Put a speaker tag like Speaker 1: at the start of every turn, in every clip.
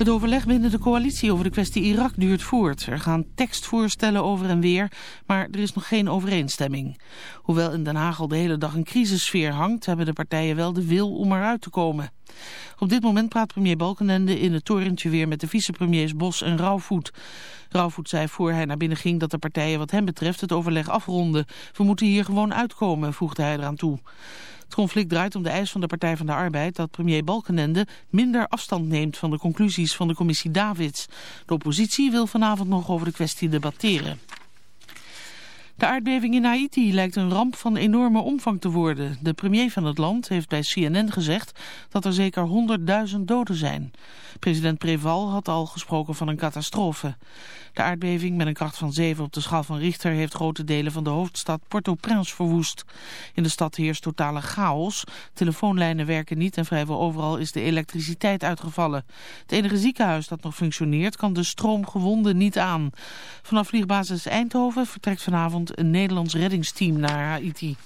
Speaker 1: Het overleg binnen de coalitie over de kwestie Irak duurt voort. Er gaan tekstvoorstellen over en weer, maar er is nog geen overeenstemming. Hoewel in Den Haag al de hele dag een crisissfeer hangt, hebben de partijen wel de wil om eruit te komen. Op dit moment praat premier Balkenende in het torentje weer met de vicepremiers Bos en Rauwvoet. Rauwvoet zei voor hij naar binnen ging dat de partijen wat hem betreft het overleg afronden. We moeten hier gewoon uitkomen, voegde hij eraan toe. Het conflict draait om de eis van de Partij van de Arbeid dat premier Balkenende minder afstand neemt van de conclusies van de commissie Davids. De oppositie wil vanavond nog over de kwestie debatteren. De aardbeving in Haiti lijkt een ramp van enorme omvang te worden. De premier van het land heeft bij CNN gezegd dat er zeker 100.000 doden zijn. President Preval had al gesproken van een catastrofe. De aardbeving met een kracht van 7 op de schaal van Richter heeft grote delen van de hoofdstad Port-au-Prince verwoest. In de stad heerst totale chaos. Telefoonlijnen werken niet en vrijwel overal is de elektriciteit uitgevallen. Het enige ziekenhuis dat nog functioneert kan de stroomgewonden niet aan. Vanaf vliegbasis Eindhoven vertrekt vanavond een Nederlands reddingsteam naar Haiti.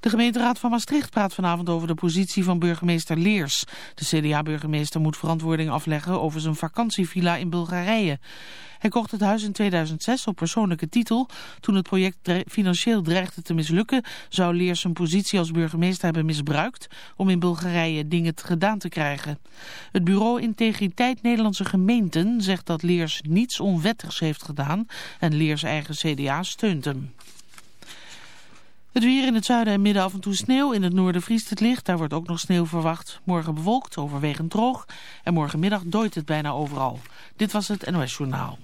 Speaker 1: De gemeenteraad van Maastricht praat vanavond over de positie van burgemeester Leers. De CDA-burgemeester moet verantwoording afleggen over zijn vakantievilla in Bulgarije. Hij kocht het huis in 2006 op persoonlijke titel. Toen het project financieel dreigde te mislukken, zou Leers zijn positie als burgemeester hebben misbruikt om in Bulgarije dingen gedaan te krijgen. Het bureau Integriteit Nederlandse Gemeenten zegt dat Leers niets onwettigs heeft gedaan en Leers eigen CDA steunt hem. Het weer in het zuiden en midden af en toe sneeuw. In het noorden vriest het licht. Daar wordt ook nog sneeuw verwacht. Morgen bewolkt, overwegend droog. En morgenmiddag dooit het bijna overal. Dit was het NOS Journaal.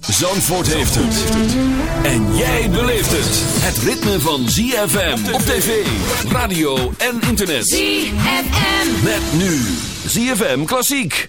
Speaker 2: Zandvoort heeft het. En jij beleeft het. Het ritme van ZFM op tv, radio en internet.
Speaker 3: ZFM.
Speaker 2: Met nu ZFM Klassiek.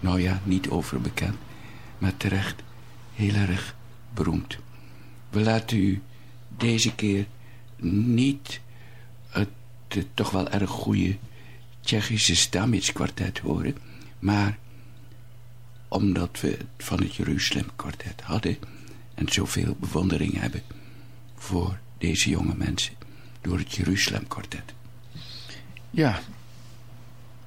Speaker 4: Nou ja, niet overbekend, maar terecht heel erg beroemd. We laten u deze keer niet het, toch wel erg goede Tsjechische Stamitz kwartet horen, maar omdat we het van het Jeruzalem kwartet hadden en zoveel bewondering hebben voor deze jonge mensen door het Jeruzalem kwartet.
Speaker 5: Ja,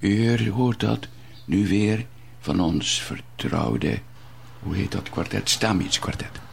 Speaker 4: U hoort dat nu weer van ons vertrouwde, hoe heet dat kwartet, Stamitz kwartet.